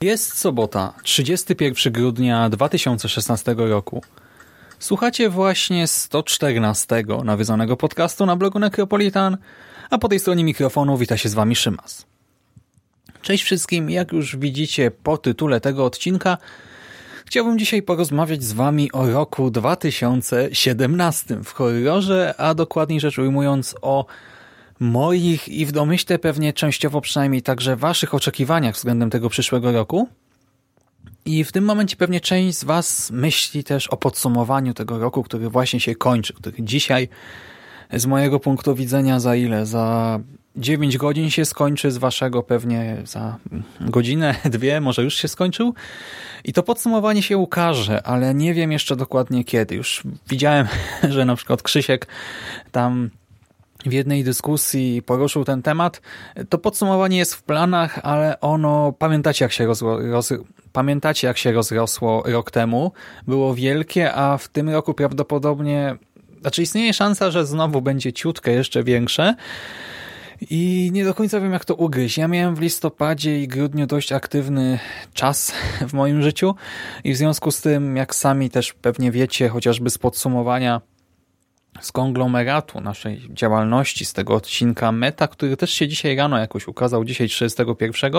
Jest sobota, 31 grudnia 2016 roku. Słuchacie właśnie 114 nawiązanego podcastu na blogu Necropolitan, a po tej stronie mikrofonu wita się z wami Szymas. Cześć wszystkim, jak już widzicie po tytule tego odcinka, chciałbym dzisiaj porozmawiać z wami o roku 2017 w horrorze, a dokładniej rzecz ujmując o moich i w domyśle pewnie częściowo przynajmniej także waszych oczekiwaniach względem tego przyszłego roku. I w tym momencie pewnie część z was myśli też o podsumowaniu tego roku, który właśnie się kończy, który dzisiaj z mojego punktu widzenia za ile? Za 9 godzin się skończy, z waszego pewnie za godzinę, dwie, może już się skończył. I to podsumowanie się ukaże, ale nie wiem jeszcze dokładnie kiedy. Już widziałem, że na przykład Krzysiek tam w jednej dyskusji poruszył ten temat. To podsumowanie jest w planach, ale ono, pamiętacie jak się, rozło, roz, pamiętacie jak się rozrosło rok temu? Było wielkie, a w tym roku prawdopodobnie, znaczy istnieje szansa, że znowu będzie ciutkę jeszcze większe. I nie do końca wiem, jak to ugryźć. Ja miałem w listopadzie i grudniu dość aktywny czas w moim życiu i w związku z tym, jak sami też pewnie wiecie, chociażby z podsumowania z konglomeratu naszej działalności, z tego odcinka Meta, który też się dzisiaj rano jakoś ukazał, dzisiaj 31.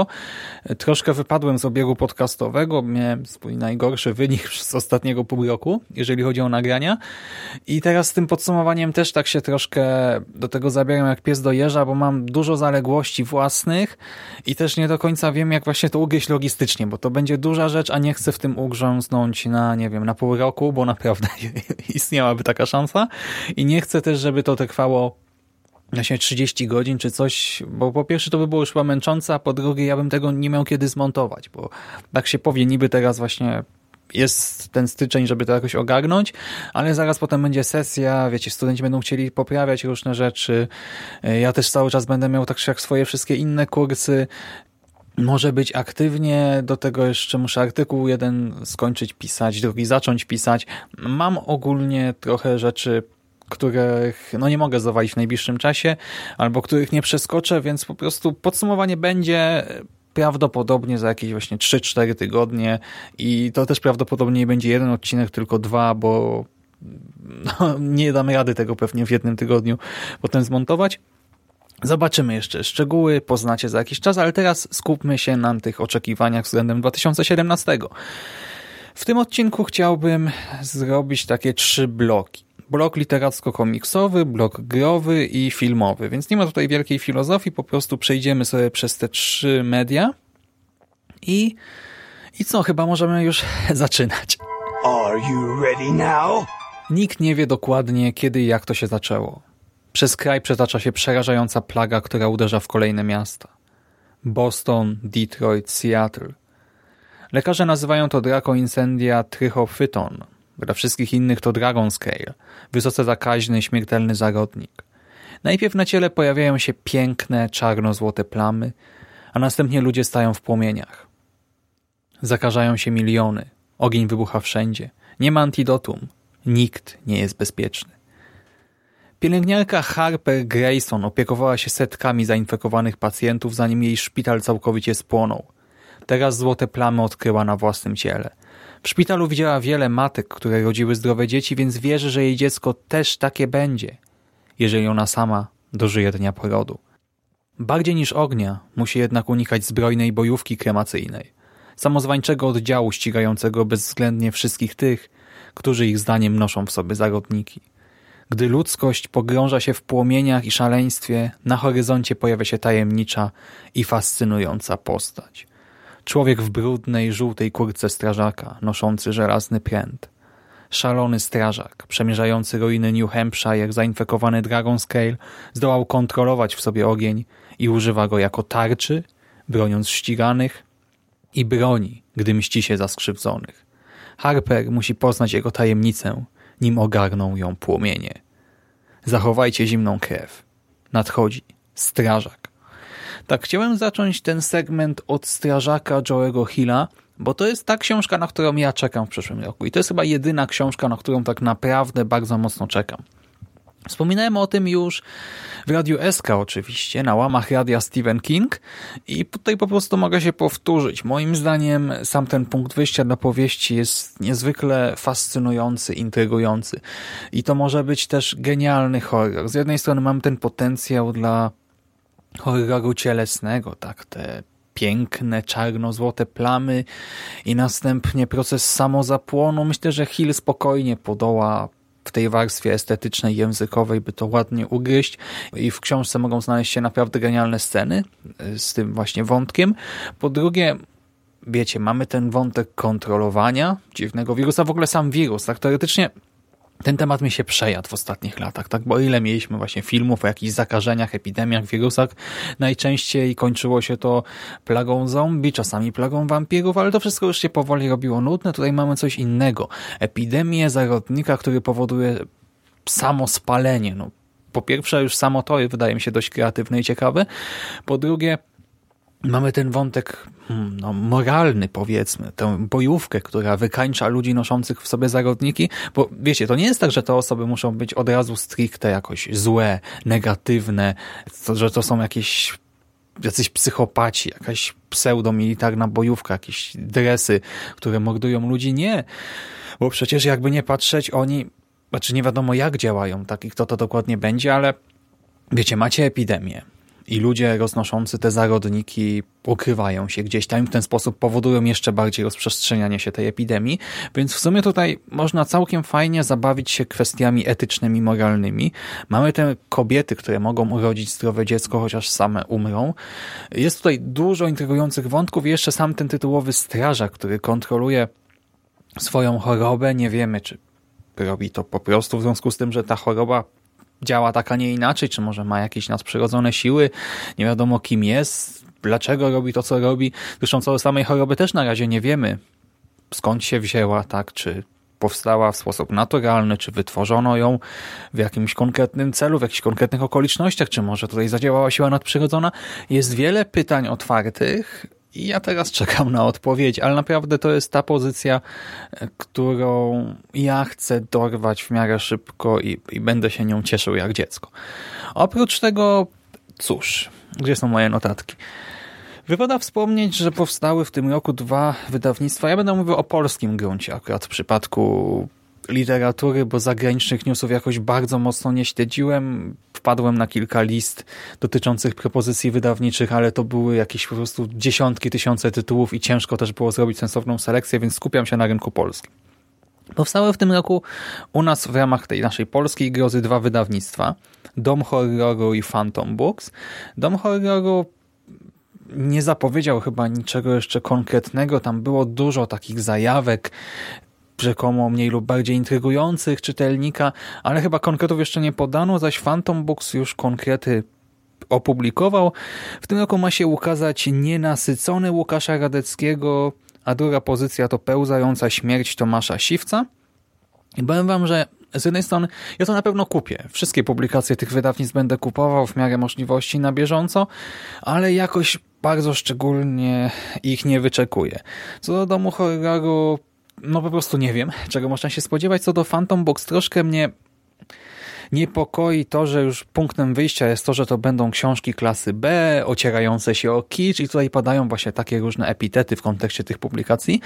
Troszkę wypadłem z obiegu podcastowego, miałem swój najgorszy wynik z ostatniego pół roku, jeżeli chodzi o nagrania i teraz z tym podsumowaniem też tak się troszkę do tego zabieram jak pies do jeża, bo mam dużo zaległości własnych i też nie do końca wiem jak właśnie to ugryźć logistycznie, bo to będzie duża rzecz, a nie chcę w tym ugrząznąć na, nie wiem, na pół roku, bo naprawdę istniałaby taka szansa i nie chcę też, żeby to trwało właśnie 30 godzin czy coś, bo po pierwsze to by było już chyba męczące, a po drugie ja bym tego nie miał kiedy zmontować, bo tak się powie, niby teraz właśnie jest ten styczeń, żeby to jakoś ogarnąć, ale zaraz potem będzie sesja, wiecie, studenci będą chcieli poprawiać różne rzeczy, ja też cały czas będę miał tak jak swoje wszystkie inne kursy, może być aktywnie, do tego jeszcze muszę artykuł jeden skończyć pisać, drugi zacząć pisać. Mam ogólnie trochę rzeczy których no nie mogę zawalić w najbliższym czasie, albo których nie przeskoczę, więc po prostu podsumowanie będzie prawdopodobnie za jakieś właśnie 3-4 tygodnie i to też prawdopodobnie nie będzie jeden odcinek, tylko dwa, bo no, nie damy rady tego pewnie w jednym tygodniu potem zmontować. Zobaczymy jeszcze szczegóły, poznacie za jakiś czas, ale teraz skupmy się na tych oczekiwaniach względem 2017. W tym odcinku chciałbym zrobić takie trzy bloki blok literacko-komiksowy, blok growy i filmowy, więc nie ma tutaj wielkiej filozofii, po prostu przejdziemy sobie przez te trzy media i, i co, chyba możemy już zaczynać. Are you ready now? Nikt nie wie dokładnie, kiedy i jak to się zaczęło. Przez kraj przetacza się przerażająca plaga, która uderza w kolejne miasta. Boston, Detroit, Seattle. Lekarze nazywają to Draco Incendia Trichophyton, dla wszystkich innych to Dragon Scale, wysoce zakaźny, śmiertelny zarodnik. Najpierw na ciele pojawiają się piękne, czarno-złote plamy, a następnie ludzie stają w płomieniach. Zakażają się miliony, ogień wybucha wszędzie, nie ma antidotum, nikt nie jest bezpieczny. Pielęgniarka Harper Grayson opiekowała się setkami zainfekowanych pacjentów, zanim jej szpital całkowicie spłonął. Teraz złote plamy odkryła na własnym ciele – w szpitalu widziała wiele matek, które rodziły zdrowe dzieci, więc wierzy, że jej dziecko też takie będzie, jeżeli ona sama dożyje dnia porodu. Bardziej niż ognia musi jednak unikać zbrojnej bojówki kremacyjnej. samozwańczego oddziału ścigającego bezwzględnie wszystkich tych, którzy ich zdaniem noszą w sobie zarodniki. Gdy ludzkość pogrąża się w płomieniach i szaleństwie, na horyzoncie pojawia się tajemnicza i fascynująca postać. Człowiek w brudnej, żółtej kurce strażaka, noszący żelazny pręt. Szalony strażak, przemierzający ruiny New Hampshire, zainfekowany Dragon Scale, zdołał kontrolować w sobie ogień i używa go jako tarczy, broniąc ściganych i broni, gdy mści się za skrzywdzonych. Harper musi poznać jego tajemnicę, nim ogarną ją płomienie. Zachowajcie zimną krew. Nadchodzi strażak. Tak, chciałem zacząć ten segment od strażaka Joe'ego Hilla, bo to jest ta książka, na którą ja czekam w przyszłym roku. I to jest chyba jedyna książka, na którą tak naprawdę bardzo mocno czekam. Wspominałem o tym już w Radiu SK oczywiście, na łamach radia Stephen King i tutaj po prostu mogę się powtórzyć. Moim zdaniem sam ten punkt wyjścia dla powieści jest niezwykle fascynujący, intrygujący i to może być też genialny horror. Z jednej strony mam ten potencjał dla horroru cielesnego, tak, te piękne, czarno-złote plamy i następnie proces samozapłonu. Myślę, że Hill spokojnie podoła w tej warstwie estetycznej, językowej, by to ładnie ugryźć i w książce mogą znaleźć się naprawdę genialne sceny y, z tym właśnie wątkiem. Po drugie, wiecie, mamy ten wątek kontrolowania dziwnego wirusa, w ogóle sam wirus, tak teoretycznie ten temat mi się przejadł w ostatnich latach, tak? Bo ile mieliśmy właśnie filmów o jakichś zakażeniach, epidemiach, wirusach, najczęściej kończyło się to plagą zombie, czasami plagą wampirów, ale to wszystko już się powoli robiło nudne. Tutaj mamy coś innego. Epidemię zarodnika, który powoduje samo spalenie. No, po pierwsze już samo to wydaje mi się dość kreatywne i ciekawe. Po drugie mamy ten wątek hmm, no, moralny, powiedzmy, tę bojówkę, która wykańcza ludzi noszących w sobie zarodniki, bo wiecie, to nie jest tak, że te osoby muszą być od razu stricte jakoś złe, negatywne, to, że to są jakieś jacyś psychopaci, jakaś pseudomilitarna bojówka, jakieś dresy, które mordują ludzi. Nie, bo przecież jakby nie patrzeć, oni, znaczy nie wiadomo jak działają, tak i kto to dokładnie będzie, ale wiecie, macie epidemię, i ludzie roznoszący te zarodniki ukrywają się gdzieś tam w ten sposób powodują jeszcze bardziej rozprzestrzenianie się tej epidemii, więc w sumie tutaj można całkiem fajnie zabawić się kwestiami etycznymi, moralnymi. Mamy te kobiety, które mogą urodzić zdrowe dziecko, chociaż same umrą. Jest tutaj dużo intrygujących wątków i jeszcze sam ten tytułowy strażak, który kontroluje swoją chorobę. Nie wiemy, czy robi to po prostu w związku z tym, że ta choroba działa tak, a nie inaczej, czy może ma jakieś nadprzyrodzone siły, nie wiadomo kim jest, dlaczego robi to, co robi. Zresztą co do samej choroby też na razie nie wiemy, skąd się wzięła, tak, czy powstała w sposób naturalny, czy wytworzono ją w jakimś konkretnym celu, w jakichś konkretnych okolicznościach, czy może tutaj zadziałała siła nadprzyrodzona. Jest wiele pytań otwartych, ja teraz czekam na odpowiedź, ale naprawdę to jest ta pozycja, którą ja chcę dorwać w miarę szybko i, i będę się nią cieszył jak dziecko. Oprócz tego, cóż, gdzie są moje notatki? Wypada wspomnieć, że powstały w tym roku dwa wydawnictwa. Ja będę mówił o polskim gruncie akurat w przypadku literatury, bo zagranicznych newsów jakoś bardzo mocno nie śledziłem. Wpadłem na kilka list dotyczących propozycji wydawniczych, ale to były jakieś po prostu dziesiątki, tysiące tytułów i ciężko też było zrobić sensowną selekcję, więc skupiam się na rynku polskim. Powstały w tym roku u nas w ramach tej naszej polskiej grozy dwa wydawnictwa. Dom Horroru i Phantom Books. Dom Horroru nie zapowiedział chyba niczego jeszcze konkretnego. Tam było dużo takich zajawek, rzekomo mniej lub bardziej intrygujących czytelnika, ale chyba konkretów jeszcze nie podano, zaś Phantom Books już konkrety opublikował. W tym roku ma się ukazać Nienasycony Łukasza Radeckiego, a druga pozycja to Pełzająca śmierć Tomasza Siwca. I powiem wam, że z jednej strony ja to na pewno kupię. Wszystkie publikacje tych wydawnictw będę kupował w miarę możliwości na bieżąco, ale jakoś bardzo szczególnie ich nie wyczekuję. Co do Domu Horroru no po prostu nie wiem, czego można się spodziewać. Co do Phantom Box, troszkę mnie niepokoi to, że już punktem wyjścia jest to, że to będą książki klasy B, ocierające się o kicz i tutaj padają właśnie takie różne epitety w kontekście tych publikacji.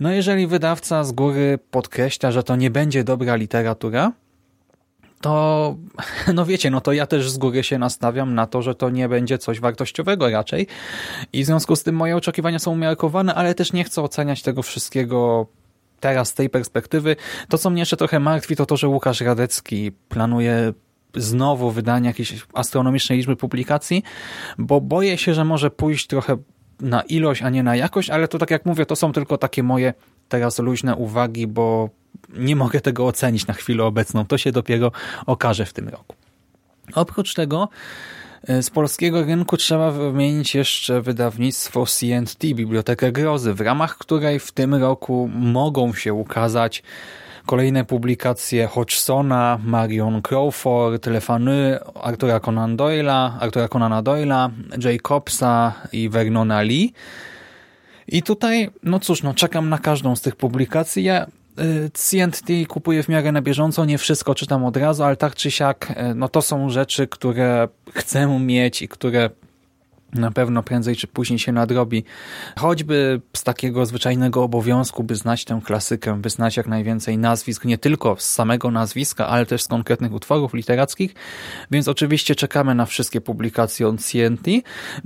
No jeżeli wydawca z góry podkreśla, że to nie będzie dobra literatura, to no wiecie, no to ja też z góry się nastawiam na to, że to nie będzie coś wartościowego raczej i w związku z tym moje oczekiwania są umiarkowane, ale też nie chcę oceniać tego wszystkiego teraz z tej perspektywy. To, co mnie jeszcze trochę martwi, to to, że Łukasz Radecki planuje znowu wydanie jakiejś astronomicznej liczby publikacji, bo boję się, że może pójść trochę na ilość, a nie na jakość, ale to tak jak mówię, to są tylko takie moje teraz luźne uwagi, bo nie mogę tego ocenić na chwilę obecną. To się dopiero okaże w tym roku. Oprócz tego e, z polskiego rynku trzeba wymienić jeszcze wydawnictwo CNT, Bibliotekę Grozy, w ramach której w tym roku mogą się ukazać kolejne publikacje Hodgsona, Marion Crawford, Lefany, Artura Conan Doyle'a, Artura Conana Doyle'a, Jacobsa i Vernona Lee. I tutaj, no cóż, no czekam na każdą z tych publikacji. Ja CNT kupuję w miarę na bieżąco, nie wszystko czytam od razu, ale tak czy siak, y, no to są rzeczy, które chcę mieć i które na pewno prędzej czy później się nadrobi. Choćby z takiego zwyczajnego obowiązku, by znać tę klasykę, by znać jak najwięcej nazwisk, nie tylko z samego nazwiska, ale też z konkretnych utworów literackich, więc oczywiście czekamy na wszystkie publikacje od CNT.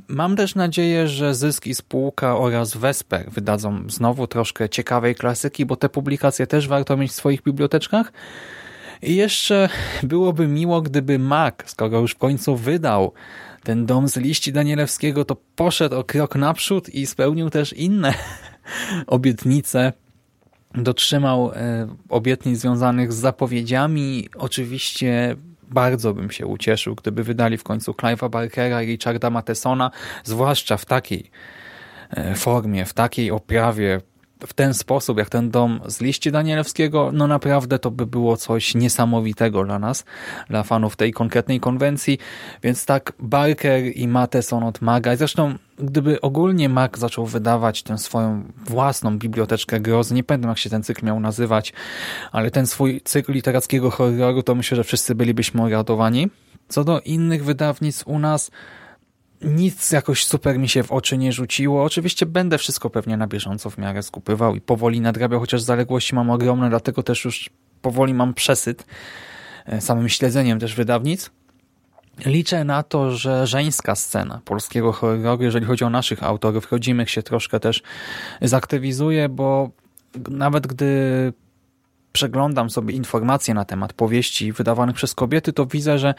Mam też nadzieję, że Zysk i Spółka oraz Vesper wydadzą znowu troszkę ciekawej klasyki, bo te publikacje też warto mieć w swoich biblioteczkach. I jeszcze byłoby miło, gdyby Mac, skoro już w końcu wydał ten dom z liści Danielewskiego to poszedł o krok naprzód i spełnił też inne obietnice. Dotrzymał e, obietnic związanych z zapowiedziami. Oczywiście bardzo bym się ucieszył, gdyby wydali w końcu Clive'a Barkera i Richarda Mattesona, zwłaszcza w takiej e, formie, w takiej oprawie, w ten sposób, jak ten dom z liści Danielewskiego, no naprawdę to by było coś niesamowitego dla nas, dla fanów tej konkretnej konwencji, więc tak Barker i Matheson od Maga, zresztą gdyby ogólnie Mag zaczął wydawać tę swoją własną biblioteczkę grozy, nie pamiętam jak się ten cykl miał nazywać, ale ten swój cykl literackiego horroru, to myślę, że wszyscy bylibyśmy uradowani. Co do innych wydawnictw u nas, nic jakoś super mi się w oczy nie rzuciło. Oczywiście będę wszystko pewnie na bieżąco w miarę skupywał i powoli nadrabiał, chociaż zaległości mam ogromne, dlatego też już powoli mam przesyt e, samym śledzeniem też wydawnic. Liczę na to, że żeńska scena polskiego horroru, jeżeli chodzi o naszych autorów, rodzimych się troszkę też zaktywizuje, bo nawet gdy przeglądam sobie informacje na temat powieści wydawanych przez kobiety, to widzę, że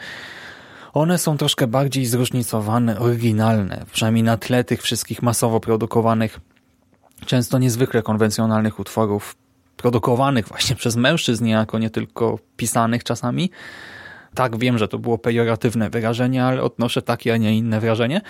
one są troszkę bardziej zróżnicowane, oryginalne, przynajmniej na tle tych wszystkich masowo produkowanych, często niezwykle konwencjonalnych utworów, produkowanych właśnie przez mężczyzn, niejako nie tylko pisanych czasami. Tak, wiem, że to było pejoratywne wyrażenie, ale odnoszę takie, a nie inne wrażenie.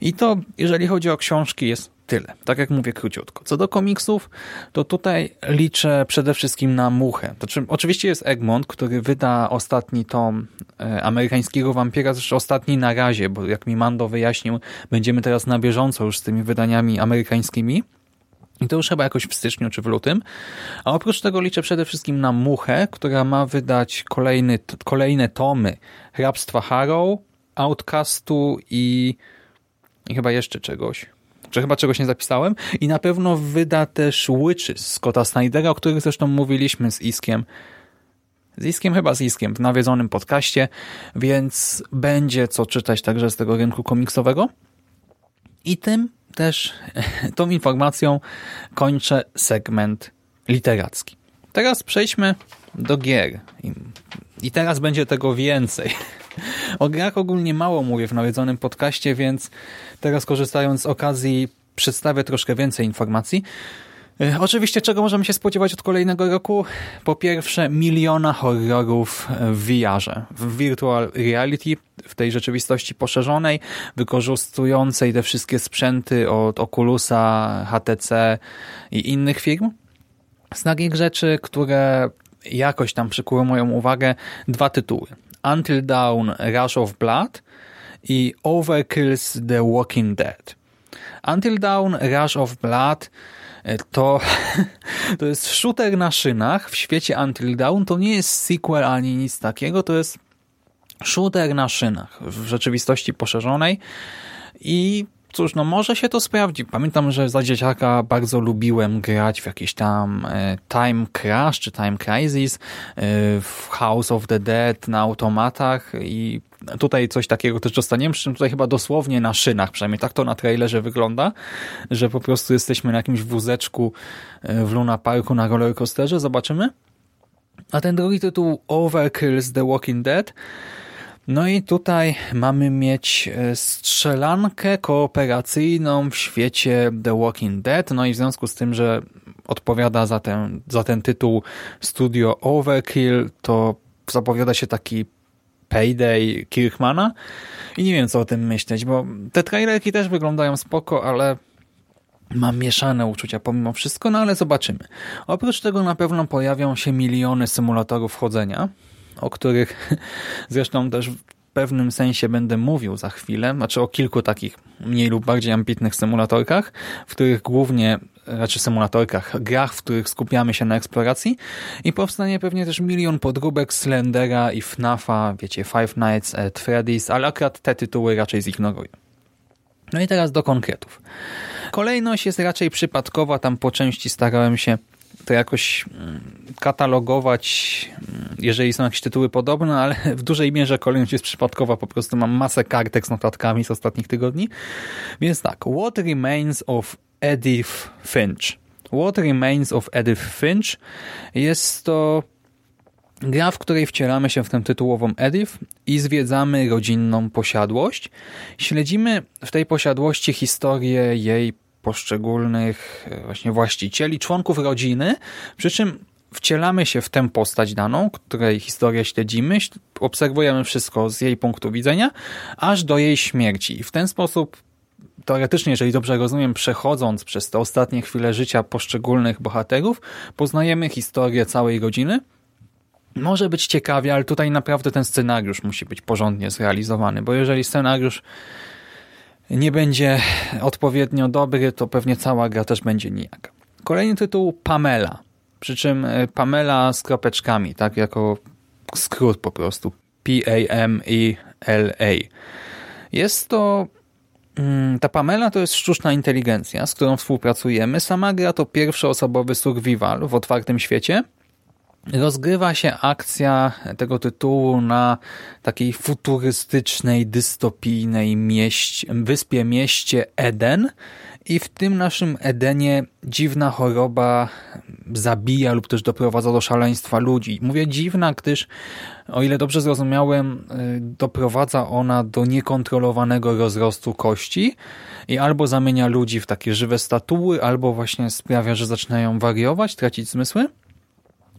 I to, jeżeli chodzi o książki, jest tyle. Tak jak mówię króciutko. Co do komiksów, to tutaj liczę przede wszystkim na Muchę. To czy, oczywiście jest Egmont, który wyda ostatni tom e, amerykańskiego wampira, zresztą ostatni na razie, bo jak mi Mando wyjaśnił, będziemy teraz na bieżąco już z tymi wydaniami amerykańskimi. I to już chyba jakoś w styczniu czy w lutym. A oprócz tego liczę przede wszystkim na Muchę, która ma wydać kolejny, kolejne tomy Hrabstwa Harrow, Outcastu i, i chyba jeszcze czegoś że chyba czegoś nie zapisałem. I na pewno wyda też Witches Scotta Snydera, o których zresztą mówiliśmy z Iskiem. Z Iskiem, chyba z Iskiem, w nawiedzonym podcaście, więc będzie co czytać także z tego rynku komiksowego. I tym też, tą informacją kończę segment literacki. Teraz przejdźmy do gier. I teraz będzie tego więcej. O grach ogólnie mało mówię w nawiedzonym podcaście, więc teraz korzystając z okazji przedstawię troszkę więcej informacji. E, oczywiście czego możemy się spodziewać od kolejnego roku? Po pierwsze miliona horrorów w VR-ze, w virtual reality, w tej rzeczywistości poszerzonej, wykorzystującej te wszystkie sprzęty od Oculusa, HTC i innych firm. Z takich rzeczy, które jakoś tam przykuły moją uwagę, dwa tytuły. Until Dawn Rush of Blood i Overkill's The Walking Dead. Until Dawn Rush of Blood e, to, to jest shooter na szynach w świecie Until Dawn. To nie jest sequel ani nic takiego, to jest shooter na szynach w rzeczywistości poszerzonej i cóż, no może się to sprawdzi. Pamiętam, że za dzieciaka bardzo lubiłem grać w jakiś tam e, Time Crash czy Time Crisis, e, w House of the Dead na automatach i tutaj coś takiego też dostaniemy, przy czym tutaj chyba dosłownie na szynach, przynajmniej tak to na trailerze wygląda, że po prostu jesteśmy na jakimś wózeczku e, w Luna Parku na rollercoasterze, zobaczymy. A ten drugi tytuł Overkill's The Walking Dead no i tutaj mamy mieć e, strzelankę kooperacyjną w świecie The Walking Dead, no i w związku z tym, że odpowiada za ten, za ten tytuł studio Overkill, to zapowiada się taki Payday Kirkmana. I nie wiem co o tym myśleć, bo te trailerki też wyglądają spoko, ale mam mieszane uczucia pomimo wszystko, no ale zobaczymy. Oprócz tego na pewno pojawią się miliony symulatorów chodzenia, o których zresztą też w pewnym sensie będę mówił za chwilę, znaczy o kilku takich mniej lub bardziej ambitnych symulatorkach, w których głównie, raczej symulatorkach, grach, w których skupiamy się na eksploracji i powstanie pewnie też milion podróbek Slendera i FNAFa, wiecie, Five Nights at Freddy's, ale akurat te tytuły raczej zignoruję. No i teraz do konkretów. Kolejność jest raczej przypadkowa, tam po części starałem się to jakoś mm, katalogować, mm, jeżeli są jakieś tytuły podobne, ale w dużej mierze kolejność jest przypadkowa, po prostu mam masę kartek z notatkami z ostatnich tygodni. Więc tak, What Remains of Edith Finch. What Remains of Edith Finch jest to gra, w której wcielamy się w tę tytułową Edith i zwiedzamy rodzinną posiadłość. Śledzimy w tej posiadłości historię jej poszczególnych e, właśnie właścicieli, członków rodziny, przy czym wcielamy się w tę postać daną, której historię śledzimy, obserwujemy wszystko z jej punktu widzenia, aż do jej śmierci. I w ten sposób teoretycznie, jeżeli dobrze rozumiem, przechodząc przez te ostatnie chwile życia poszczególnych bohaterów, poznajemy historię całej rodziny. Może być ciekawie, ale tutaj naprawdę ten scenariusz musi być porządnie zrealizowany, bo jeżeli scenariusz nie będzie odpowiednio dobry, to pewnie cała gra też będzie nijaka. Kolejny tytuł Pamela. Przy czym e, Pamela z kropeczkami, tak jako skrót po prostu. P-A-M-E-L-A. Jest to mm, ta Pamela to jest sztuczna inteligencja, z którą współpracujemy. Sama gra to pierwszoosobowy survival w otwartym świecie, rozgrywa się akcja tego tytułu na takiej futurystycznej, dystopijnej wyspie mieście Eden i w tym naszym Edenie dziwna choroba zabija lub też doprowadza do szaleństwa ludzi. Mówię dziwna, gdyż o ile dobrze zrozumiałem, y, doprowadza ona do niekontrolowanego rozrostu kości i albo zamienia ludzi w takie żywe statuły, albo właśnie sprawia, że zaczynają wariować, tracić zmysły.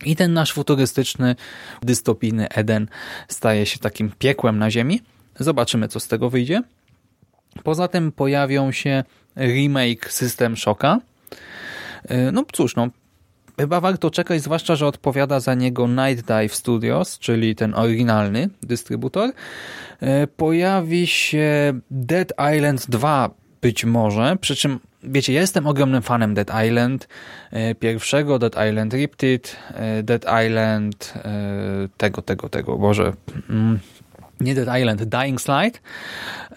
I ten nasz futurystyczny, dystopijny Eden staje się takim piekłem na ziemi. Zobaczymy, co z tego wyjdzie. Poza tym pojawią się remake System Shocka. E, no cóż, no, chyba warto czekać, zwłaszcza, że odpowiada za niego Night Dive Studios, czyli ten oryginalny dystrybutor. E, pojawi się Dead Island 2 być może, przy czym wiecie, ja jestem ogromnym fanem Dead Island, e, pierwszego Dead Island Riptide, e, Dead Island e, tego, tego, tego, Boże, mm, nie Dead Island, Dying Slide,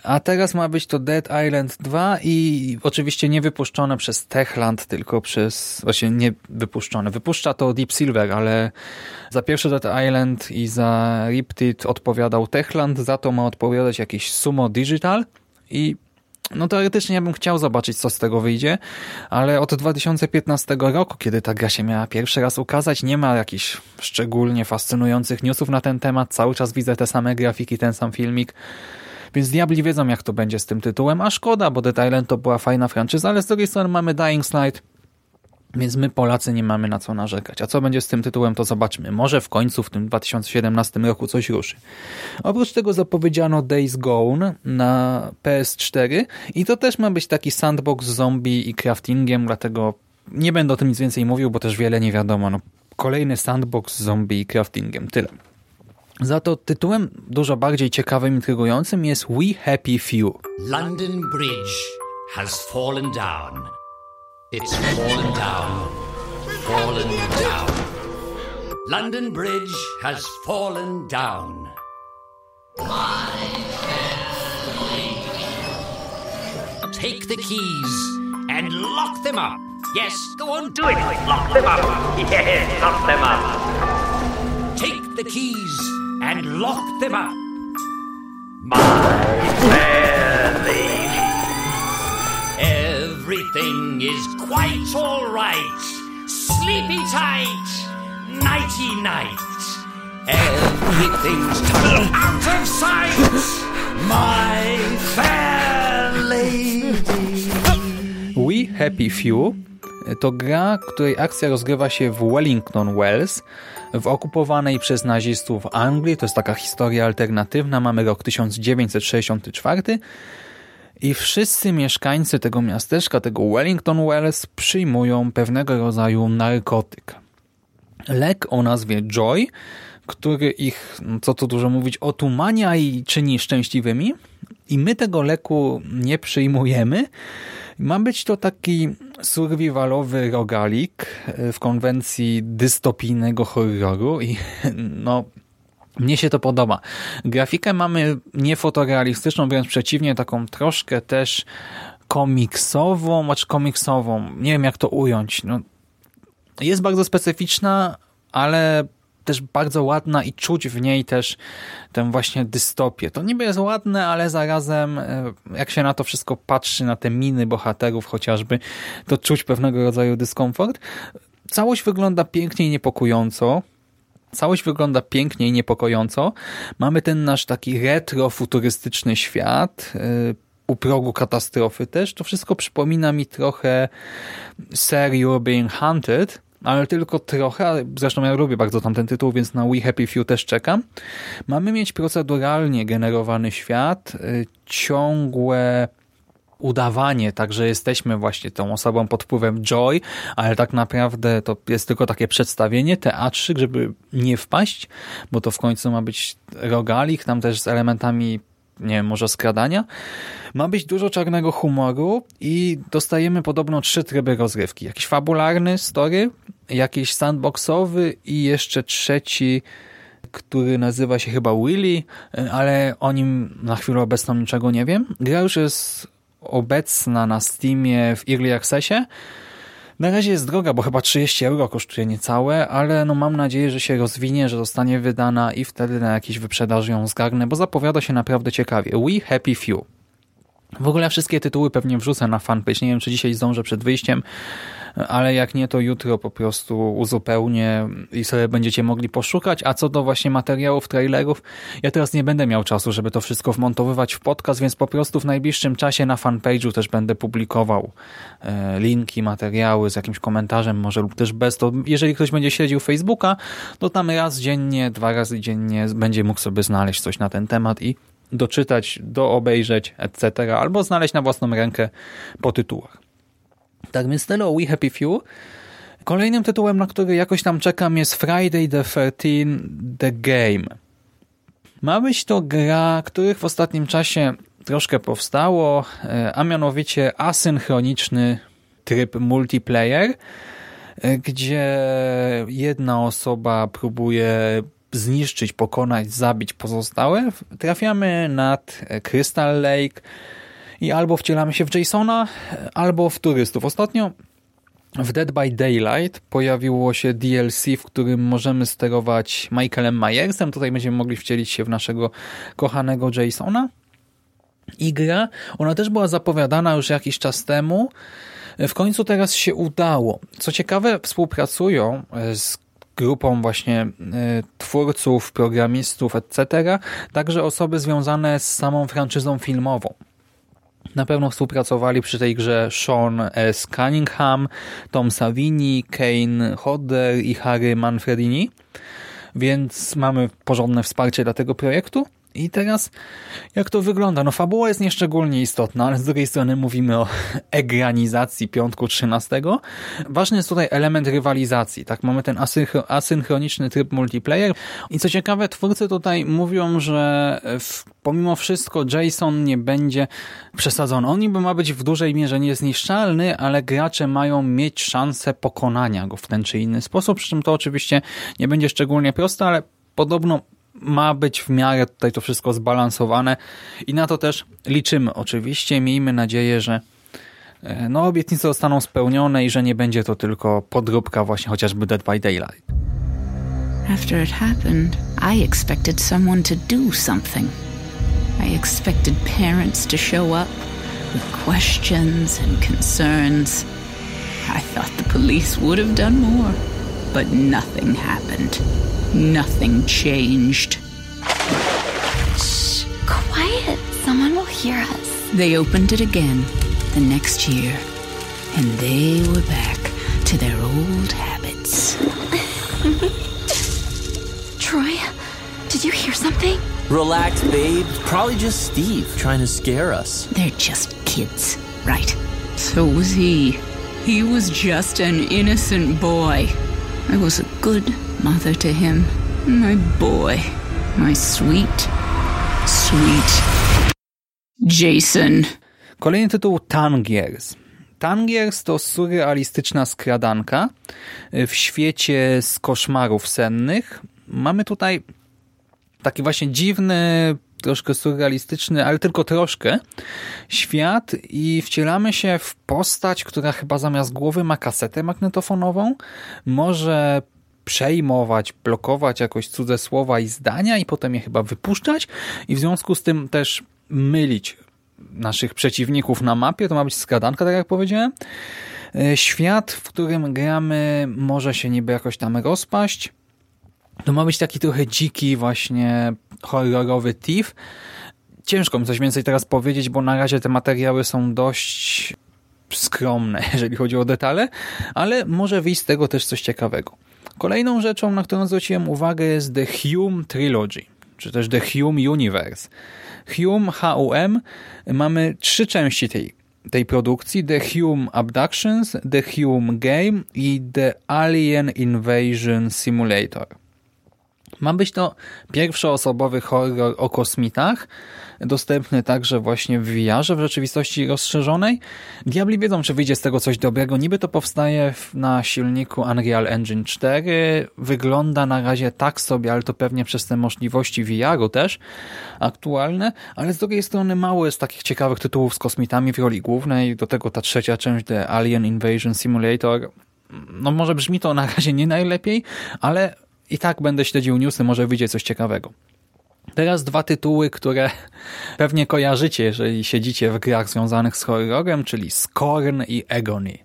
a teraz ma być to Dead Island 2 i oczywiście nie wypuszczone przez Techland, tylko przez, właśnie nie wypuszczone, wypuszcza to Deep Silver, ale za pierwszy Dead Island i za Riptide odpowiadał Techland, za to ma odpowiadać jakiś Sumo Digital i no teoretycznie ja bym chciał zobaczyć, co z tego wyjdzie, ale od 2015 roku, kiedy ta gra się miała pierwszy raz ukazać, nie ma jakichś szczególnie fascynujących newsów na ten temat. Cały czas widzę te same grafiki, ten sam filmik. Więc diabli wiedzą, jak to będzie z tym tytułem, a szkoda, bo The Island to była fajna franczyza, ale z drugiej strony mamy Dying Slide, więc my Polacy nie mamy na co narzekać. A co będzie z tym tytułem, to zobaczmy. Może w końcu w tym 2017 roku coś ruszy. Oprócz tego zapowiedziano Days Gone na PS4 i to też ma być taki sandbox zombie i craftingiem, dlatego nie będę o tym nic więcej mówił, bo też wiele nie wiadomo. No, kolejny sandbox zombie i craftingiem. Tyle. Za to tytułem dużo bardziej ciekawym i intrygującym jest We Happy Few. London Bridge has fallen down. It's fallen down, fallen down. London Bridge has fallen down. take the keys and lock them up. Yes, go on, do it. Lock them up. Yes, lock them up. Take the keys and lock them up. My fair Everything is quite all right. Sleepy tight. Nighty night. Everything's out of sight. My fair lady. We Happy Few to gra, której akcja rozgrywa się w Wellington Wells, w okupowanej przez nazistów Anglii. To jest taka historia alternatywna. Mamy rok 1964 i wszyscy mieszkańcy tego miasteczka, tego Wellington Wells przyjmują pewnego rodzaju narkotyk. Lek o nazwie Joy, który ich, no co tu dużo mówić, otumania i czyni szczęśliwymi. I my tego leku nie przyjmujemy. Ma być to taki survivalowy rogalik w konwencji dystopijnego horroru i no mnie się to podoba. Grafikę mamy nie fotorealistyczną, wręcz przeciwnie, taką troszkę też komiksową, acz komiksową. Nie wiem jak to ująć. No, jest bardzo specyficzna, ale też bardzo ładna i czuć w niej też tę właśnie dystopię. To niby jest ładne, ale zarazem e, jak się na to wszystko patrzy, na te miny bohaterów chociażby, to czuć pewnego rodzaju dyskomfort. Całość wygląda pięknie i niepokojąco. Całość wygląda pięknie i niepokojąco. Mamy ten nasz taki retro-futurystyczny świat, e, u progu katastrofy też. To wszystko przypomina mi trochę serię Being Hunted, ale tylko trochę, zresztą ja lubię bardzo tamten tytuł, więc na We Happy Few też czekam. Mamy mieć proceduralnie generowany świat, y, ciągłe udawanie, także jesteśmy właśnie tą osobą pod wpływem Joy, ale tak naprawdę to jest tylko takie przedstawienie, teatrzyk, żeby nie wpaść, bo to w końcu ma być rogalik, tam też z elementami nie wiem, może skradania. Ma być dużo czarnego humoru i dostajemy podobno trzy tryby rozrywki. Jakiś fabularny, story, jakiś sandboxowy i jeszcze trzeci, który nazywa się chyba Willy, ale o nim na chwilę obecną niczego nie wiem. Gra już jest obecna na Steamie w Early Accessie. Na razie jest droga, bo chyba 30 euro kosztuje niecałe, ale no mam nadzieję, że się rozwinie, że zostanie wydana i wtedy na jakiejś wyprzedaży ją zgarnę, bo zapowiada się naprawdę ciekawie. We Happy Few. W ogóle wszystkie tytuły pewnie wrzucę na fanpage. Nie wiem, czy dzisiaj zdążę przed wyjściem, ale jak nie, to jutro po prostu uzupełnię i sobie będziecie mogli poszukać. A co do właśnie materiałów, trailerów, ja teraz nie będę miał czasu, żeby to wszystko wmontowywać w podcast, więc po prostu w najbliższym czasie na fanpage'u też będę publikował e, linki, materiały z jakimś komentarzem, może lub też bez. To jeżeli ktoś będzie śledził Facebooka, to tam raz dziennie, dwa razy dziennie będzie mógł sobie znaleźć coś na ten temat i doczytać, doobejrzeć, etc. Albo znaleźć na własną rękę po tytułach. Tak więc tyle o We Happy Few. Kolejnym tytułem, na który jakoś tam czekam jest Friday the 13 The Game. Ma być to gra, których w ostatnim czasie troszkę powstało, e, a mianowicie asynchroniczny tryb multiplayer, e, gdzie jedna osoba próbuje zniszczyć, pokonać, zabić pozostałe. Trafiamy nad Crystal Lake, i albo wcielamy się w Jasona, albo w turystów. Ostatnio w Dead by Daylight pojawiło się DLC, w którym możemy sterować Michaelem Myersem. Tutaj będziemy mogli wcielić się w naszego kochanego Jasona. I gra, ona też była zapowiadana już jakiś czas temu. W końcu teraz się udało. Co ciekawe, współpracują z grupą właśnie e, twórców, programistów, etc. Także osoby związane z samą franczyzą filmową. Na pewno współpracowali przy tej grze Sean S. Cunningham, Tom Savini, Kane Hodder i Harry Manfredini, więc mamy porządne wsparcie dla tego projektu. I teraz, jak to wygląda? No fabuła jest nieszczególnie istotna, ale z drugiej strony mówimy o egranizacji piątku 13. Ważny jest tutaj element rywalizacji. Tak, Mamy ten asynchroniczny tryb multiplayer. I co ciekawe, twórcy tutaj mówią, że w, pomimo wszystko Jason nie będzie przesadzony. On niby ma być w dużej mierze niezniszczalny, ale gracze mają mieć szansę pokonania go w ten czy inny sposób, przy czym to oczywiście nie będzie szczególnie proste, ale podobno ma być w miarę tutaj to wszystko zbalansowane i na to też liczymy oczywiście. Miejmy nadzieję, że e, no obietnice zostaną spełnione i że nie będzie to tylko podróbka właśnie chociażby Dead by Daylight. After it happened, I expected someone to do something. I expected parents to show up with questions and concerns. I thought the police would have done more, but nothing happened. Nothing changed. Shh, quiet. Someone will hear us. They opened it again the next year, and they were back to their old habits. Troy, did you hear something? Relax, babe. Probably just Steve trying to scare us. They're just kids, right? So was he. He was just an innocent boy. I was a good mother to him. My boy. My sweet, sweet Jason. Kolejny tytuł Tangiers. Tangiers to surrealistyczna skradanka w świecie z koszmarów sennych. Mamy tutaj taki właśnie dziwny, troszkę surrealistyczny, ale tylko troszkę świat i wcielamy się w postać, która chyba zamiast głowy ma kasetę magnetofonową, może przejmować, blokować jakoś cudze słowa i zdania i potem je chyba wypuszczać i w związku z tym też mylić naszych przeciwników na mapie. To ma być skradanka, tak jak powiedziałem. Świat, w którym gramy może się niby jakoś tam rozpaść, to ma być taki trochę dziki właśnie horrorowy TIF. Ciężko mi coś więcej teraz powiedzieć, bo na razie te materiały są dość skromne, jeżeli chodzi o detale, ale może wyjść z tego też coś ciekawego. Kolejną rzeczą, na którą zwróciłem uwagę jest The Hume Trilogy, czy też The Hume Universe. Hume, HUM, mamy trzy części tej, tej produkcji. The Hume Abductions, The Hume Game i The Alien Invasion Simulator. Ma być to pierwszoosobowy horror o kosmitach, dostępny także właśnie w VR-ze w rzeczywistości rozszerzonej. Diabli wiedzą, czy wyjdzie z tego coś dobrego. Niby to powstaje na silniku Unreal Engine 4. Wygląda na razie tak sobie, ale to pewnie przez te możliwości VR-u też aktualne, ale z drugiej strony mało jest takich ciekawych tytułów z kosmitami w roli głównej. Do tego ta trzecia część, The Alien Invasion Simulator. No może brzmi to na razie nie najlepiej, ale i tak będę śledził newsy, może wyjdzie coś ciekawego. Teraz dwa tytuły, które pewnie kojarzycie, jeżeli siedzicie w grach związanych z horrorem, czyli Scorn i Agony.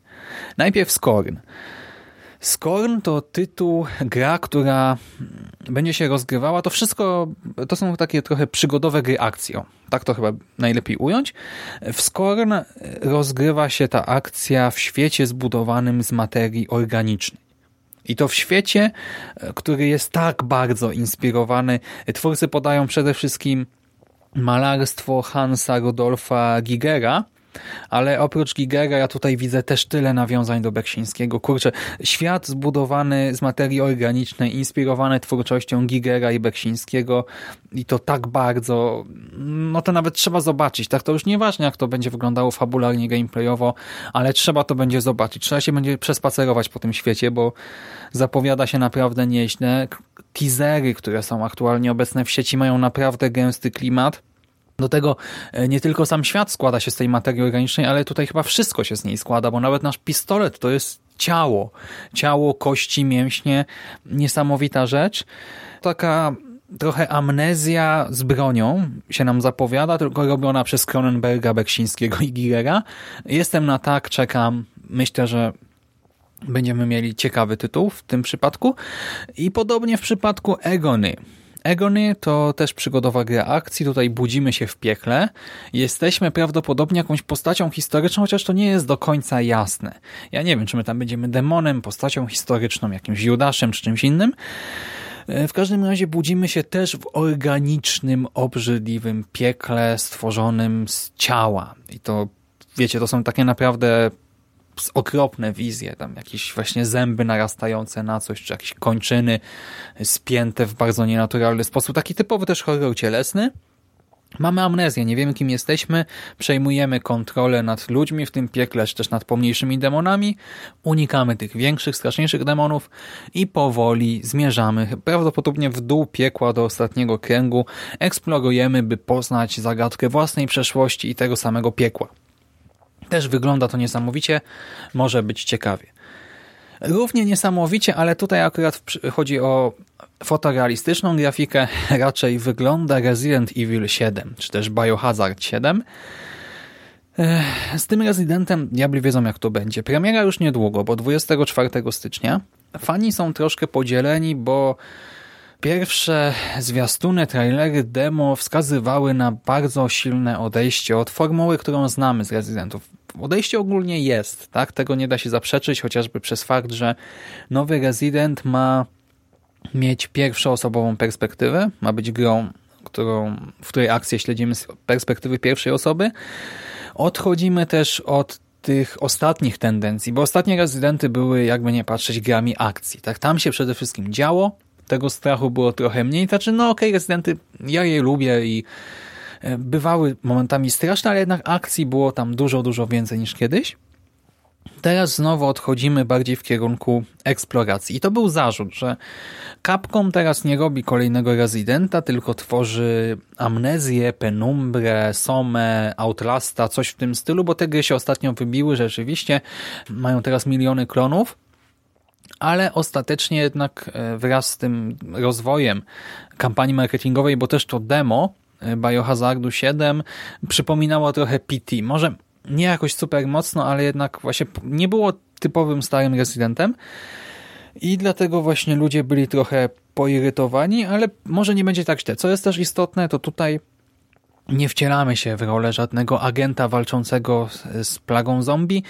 Najpierw Scorn. Scorn to tytuł, gra, która będzie się rozgrywała. To wszystko, to są takie trochę przygodowe gry akcją. Tak to chyba najlepiej ująć. W Scorn rozgrywa się ta akcja w świecie zbudowanym z materii organicznej. I to w świecie, e, który jest tak bardzo inspirowany. Twórcy podają przede wszystkim malarstwo Hansa Rudolfa Gigera, ale oprócz Gigera ja tutaj widzę też tyle nawiązań do Beksińskiego. Kurczę, świat zbudowany z materii organicznej, inspirowany twórczością Gigera i Beksińskiego i to tak bardzo, no to nawet trzeba zobaczyć. Tak, to już nieważne jak to będzie wyglądało fabularnie, gameplayowo, ale trzeba to będzie zobaczyć. Trzeba się będzie przespacerować po tym świecie, bo zapowiada się naprawdę nieźle. Teasery, które są aktualnie obecne w sieci mają naprawdę gęsty klimat do tego e, nie tylko sam świat składa się z tej materii organicznej, ale tutaj chyba wszystko się z niej składa, bo nawet nasz pistolet to jest ciało. Ciało, kości, mięśnie. Niesamowita rzecz. Taka trochę amnezja z bronią się nam zapowiada, tylko robiona przez Cronenberga, Beksińskiego i Gigera. Jestem na tak, czekam. Myślę, że będziemy mieli ciekawy tytuł w tym przypadku. I podobnie w przypadku Egony. Agony to też przygodowa gra akcji, tutaj budzimy się w piekle. Jesteśmy prawdopodobnie jakąś postacią historyczną, chociaż to nie jest do końca jasne. Ja nie wiem, czy my tam będziemy demonem, postacią historyczną, jakimś Judaszem, czy czymś innym. E, w każdym razie budzimy się też w organicznym, obrzydliwym piekle stworzonym z ciała. I to, wiecie, to są takie naprawdę okropne wizje, tam jakieś właśnie zęby narastające na coś, czy jakieś kończyny spięte w bardzo nienaturalny sposób. Taki typowy też horror cielesny. Mamy amnezję, nie wiemy kim jesteśmy, przejmujemy kontrolę nad ludźmi w tym piekle, czy też nad pomniejszymi demonami, unikamy tych większych, straszniejszych demonów i powoli zmierzamy prawdopodobnie w dół piekła do ostatniego kręgu, eksplorujemy, by poznać zagadkę własnej przeszłości i tego samego piekła. Też wygląda to niesamowicie, może być ciekawie. Równie niesamowicie, ale tutaj akurat chodzi o fotorealistyczną grafikę, raczej wygląda Resident Evil 7, czy też Biohazard 7. Z tym Residentem diabli wiedzą jak to będzie. Premiera już niedługo, bo 24 stycznia. Fani są troszkę podzieleni, bo pierwsze zwiastuny, trailery, demo wskazywały na bardzo silne odejście od formuły, którą znamy z Residentów. Odejście ogólnie jest, tak? Tego nie da się zaprzeczyć, chociażby przez fakt, że nowy Resident ma mieć pierwszoosobową perspektywę, ma być grą, którą, w której akcję śledzimy z perspektywy pierwszej osoby. Odchodzimy też od tych ostatnich tendencji, bo ostatnie rezydenty były, jakby nie patrzeć, grami akcji. Tak, tam się przede wszystkim działo, tego strachu było trochę mniej. Znaczy, no okej, okay, rezydenty, ja je lubię i bywały momentami straszne, ale jednak akcji było tam dużo, dużo więcej niż kiedyś. Teraz znowu odchodzimy bardziej w kierunku eksploracji. I to był zarzut, że Capcom teraz nie robi kolejnego Residenta, tylko tworzy Amnezję, Penumbrę, Somę, Outlasta, coś w tym stylu, bo te gry się ostatnio wybiły, rzeczywiście mają teraz miliony klonów, ale ostatecznie jednak e, wraz z tym rozwojem kampanii marketingowej, bo też to demo e, Biohazardu 7 przypominało trochę PT. Może nie jakoś super mocno, ale jednak właśnie nie było typowym starym Residentem i dlatego właśnie ludzie byli trochę poirytowani, ale może nie będzie tak źle. Co jest też istotne, to tutaj nie wcielamy się w rolę żadnego agenta walczącego z plagą zombie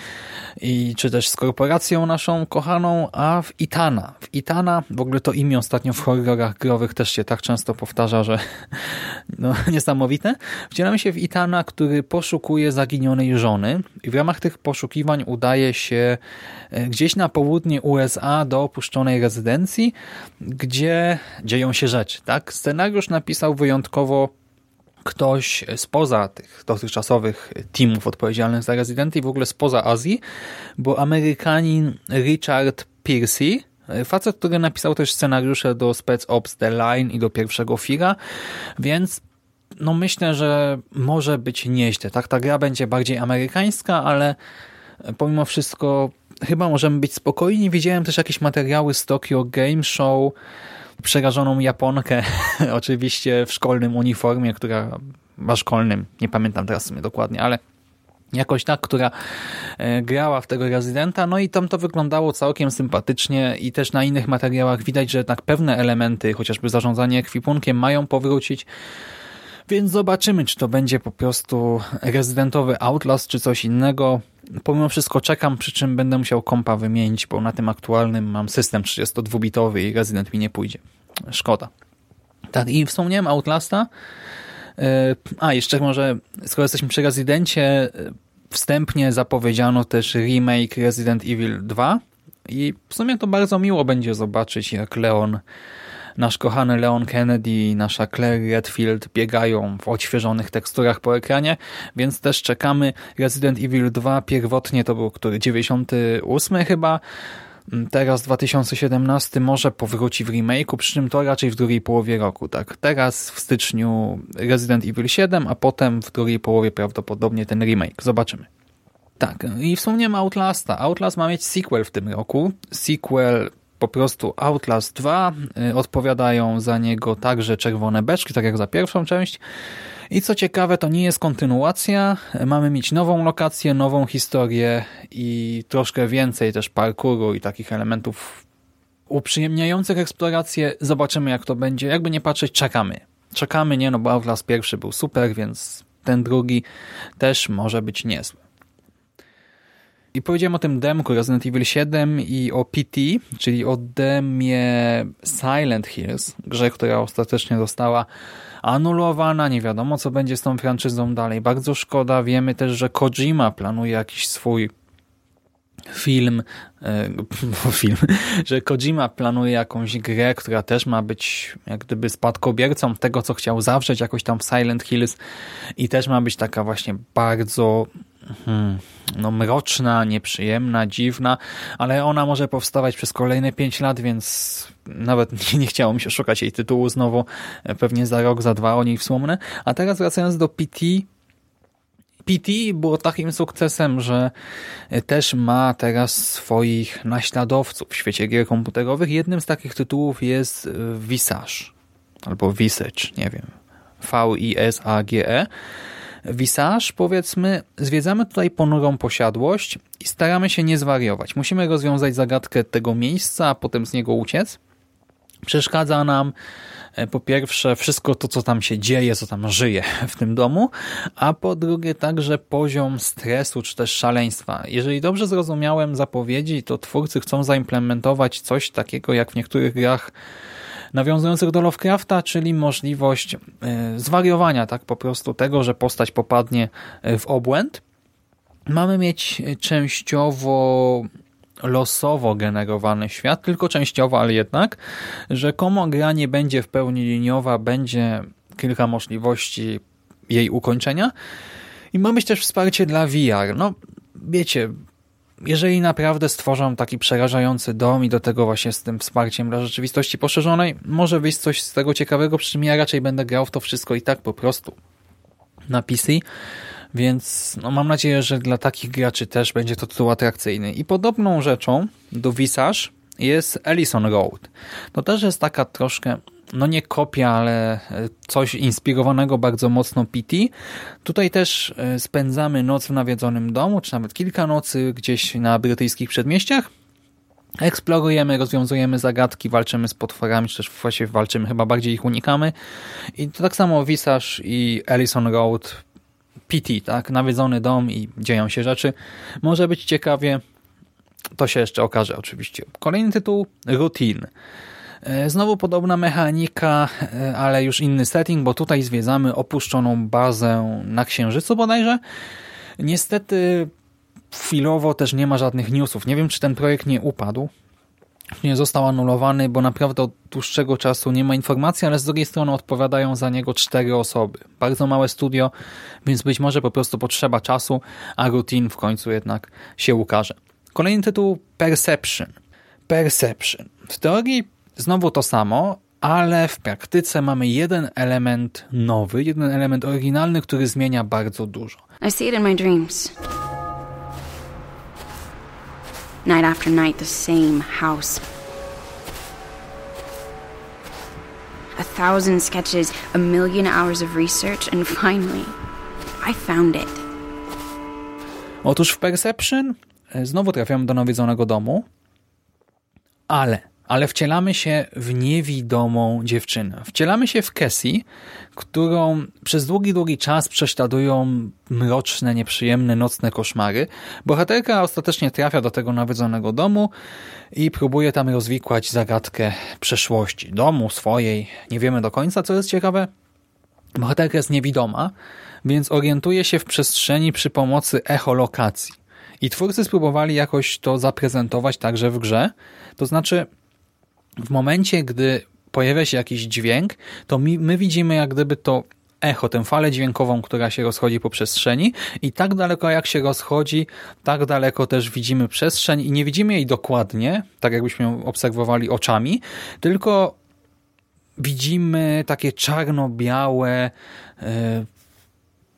i czy też z korporacją naszą kochaną, a w Itana. W Itana, w ogóle to imię ostatnio w horrorach growych też się tak często powtarza, że no, niesamowite. Wcielamy się w Itana, który poszukuje zaginionej żony i w ramach tych poszukiwań udaje się e, gdzieś na południe USA do opuszczonej rezydencji, gdzie dzieją się rzeczy. Tak? Scenariusz napisał wyjątkowo ktoś spoza tych dotychczasowych teamów odpowiedzialnych za Resident i w ogóle spoza Azji, bo Amerykanin Richard Piercy, facet, który napisał też scenariusze do Spec Ops The Line i do pierwszego Fira, więc no myślę, że może być nieźle. Tak, ta gra będzie bardziej amerykańska, ale pomimo wszystko chyba możemy być spokojni. Widziałem też jakieś materiały z Tokyo Game Show, przerażoną Japonkę, oczywiście w szkolnym uniformie, która ma szkolnym, nie pamiętam teraz sobie dokładnie, ale jakoś tak, która e, grała w tego rezydenta, no i tam to wyglądało całkiem sympatycznie i też na innych materiałach widać, że jednak pewne elementy, chociażby zarządzanie ekwipunkiem mają powrócić, więc zobaczymy, czy to będzie po prostu rezydentowy Outlast, czy coś innego. Pomimo wszystko czekam, przy czym będę musiał kompa wymienić, bo na tym aktualnym mam system 32-bitowy i rezydent mi nie pójdzie. Szkoda. Tak, i wspomniałem Outlasta. E, a, jeszcze może, skoro jesteśmy przy rezydencie, e, wstępnie zapowiedziano też remake Resident Evil 2 i w sumie to bardzo miło będzie zobaczyć, jak Leon nasz kochany Leon Kennedy i nasza Claire Redfield biegają w odświeżonych teksturach po ekranie, więc też czekamy. Resident Evil 2 pierwotnie to był który 98 chyba, Teraz 2017 może powróci w remake'u, przy czym to raczej w drugiej połowie roku. tak. Teraz w styczniu Resident Evil 7, a potem w drugiej połowie prawdopodobnie ten remake. Zobaczymy. Tak, i wspomniałem Outlasta. Outlast ma mieć sequel w tym roku. Sequel po prostu Outlast 2. Y, odpowiadają za niego także czerwone beczki, tak jak za pierwszą część. I co ciekawe, to nie jest kontynuacja. Mamy mieć nową lokację, nową historię i troszkę więcej też parkouru i takich elementów uprzyjemniających eksplorację. Zobaczymy jak to będzie. Jakby nie patrzeć, czekamy. Czekamy, nie, no bo Outlast pierwszy był super, więc ten drugi też może być niezły. I powiedziałem o tym demku Resident Evil 7 i o PT, czyli o demie Silent Hills, grze, która ostatecznie została anulowana, nie wiadomo co będzie z tą franczyzą dalej. Bardzo szkoda, wiemy też, że Kojima planuje jakiś swój film, e, film, że Kojima planuje jakąś grę, która też ma być jak gdyby spadkobiercą tego, co chciał zawrzeć jakoś tam w Silent Hills i też ma być taka właśnie bardzo hmm, no mroczna, nieprzyjemna, dziwna, ale ona może powstawać przez kolejne pięć lat, więc nawet nie, nie chciało mi się szukać jej tytułu znowu, pewnie za rok, za dwa o niej wspomnę. A teraz wracając do PT, PT było takim sukcesem, że też ma teraz swoich naśladowców w świecie gier komputerowych. Jednym z takich tytułów jest Visage albo Visage, nie wiem, V-I-S-A-G-E. Visage, powiedzmy, zwiedzamy tutaj ponurą posiadłość i staramy się nie zwariować. Musimy rozwiązać zagadkę tego miejsca, a potem z niego uciec. Przeszkadza nam e, po pierwsze wszystko to, co tam się dzieje, co tam żyje w tym domu, a po drugie także poziom stresu czy też szaleństwa. Jeżeli dobrze zrozumiałem zapowiedzi, to twórcy chcą zaimplementować coś takiego jak w niektórych grach nawiązujących do Lovecrafta, czyli możliwość e, zwariowania tak po prostu tego, że postać popadnie e, w obłęd. Mamy mieć częściowo losowo generowany świat, tylko częściowo, ale jednak, że komu gra nie będzie w pełni liniowa, będzie kilka możliwości jej ukończenia i ma być też wsparcie dla VR. No, wiecie, jeżeli naprawdę stworzą taki przerażający dom i do tego właśnie z tym wsparciem dla rzeczywistości poszerzonej, może wyjść coś z tego ciekawego, przy czym ja raczej będę grał w to wszystko i tak po prostu na PC, więc no, mam nadzieję, że dla takich graczy też będzie to tytuł atrakcyjny. I podobną rzeczą do Visage jest Ellison Road. To też jest taka troszkę no nie kopia, ale e, coś inspirowanego bardzo mocno PT. Tutaj też e, spędzamy noc w nawiedzonym domu, czy nawet kilka nocy gdzieś na brytyjskich przedmieściach. Eksplorujemy, rozwiązujemy zagadki, walczymy z potworami, czy też właściwie walczymy, chyba bardziej ich unikamy. I to tak samo Visage i Ellison Road, PT, tak? Nawiedzony dom i dzieją się rzeczy. Może być ciekawie, to się jeszcze okaże oczywiście. Kolejny tytuł, Routine. E, znowu podobna mechanika, e, ale już inny setting, bo tutaj zwiedzamy opuszczoną bazę na Księżycu bodajże. Niestety chwilowo też nie ma żadnych newsów. Nie wiem, czy ten projekt nie upadł, nie został anulowany, bo naprawdę od dłuższego czasu nie ma informacji, ale z drugiej strony odpowiadają za niego cztery osoby. Bardzo małe studio, więc być może po prostu potrzeba czasu, a routine w końcu jednak się ukaże. Kolejny tytuł Perception. Perception. W teorii Znowu to samo, ale w praktyce mamy jeden element nowy, jeden element oryginalny, który zmienia bardzo dużo. I see it in my dreams. Night after night, the same house. A thousand sketches, a million hours of research, and finally, I found it. Otóż w Perception e, znowu trafiamy do nawiedzonego domu, ale ale wcielamy się w niewidomą dziewczynę. Wcielamy się w Cassie, którą przez długi, długi czas prześladują mroczne, nieprzyjemne, nocne koszmary. Bohaterka ostatecznie trafia do tego nawiedzonego domu i próbuje tam rozwikłać zagadkę przeszłości. Domu swojej, nie wiemy do końca, co jest ciekawe. Bohaterka jest niewidoma, więc orientuje się w przestrzeni przy pomocy echolokacji. I twórcy spróbowali jakoś to zaprezentować także w grze. To znaczy, w momencie, gdy pojawia się jakiś dźwięk, to my, my widzimy jak gdyby to echo, tę falę dźwiękową, która się rozchodzi po przestrzeni i tak daleko jak się rozchodzi, tak daleko też widzimy przestrzeń i nie widzimy jej dokładnie, tak jakbyśmy ją obserwowali oczami, tylko widzimy takie czarno-białe e,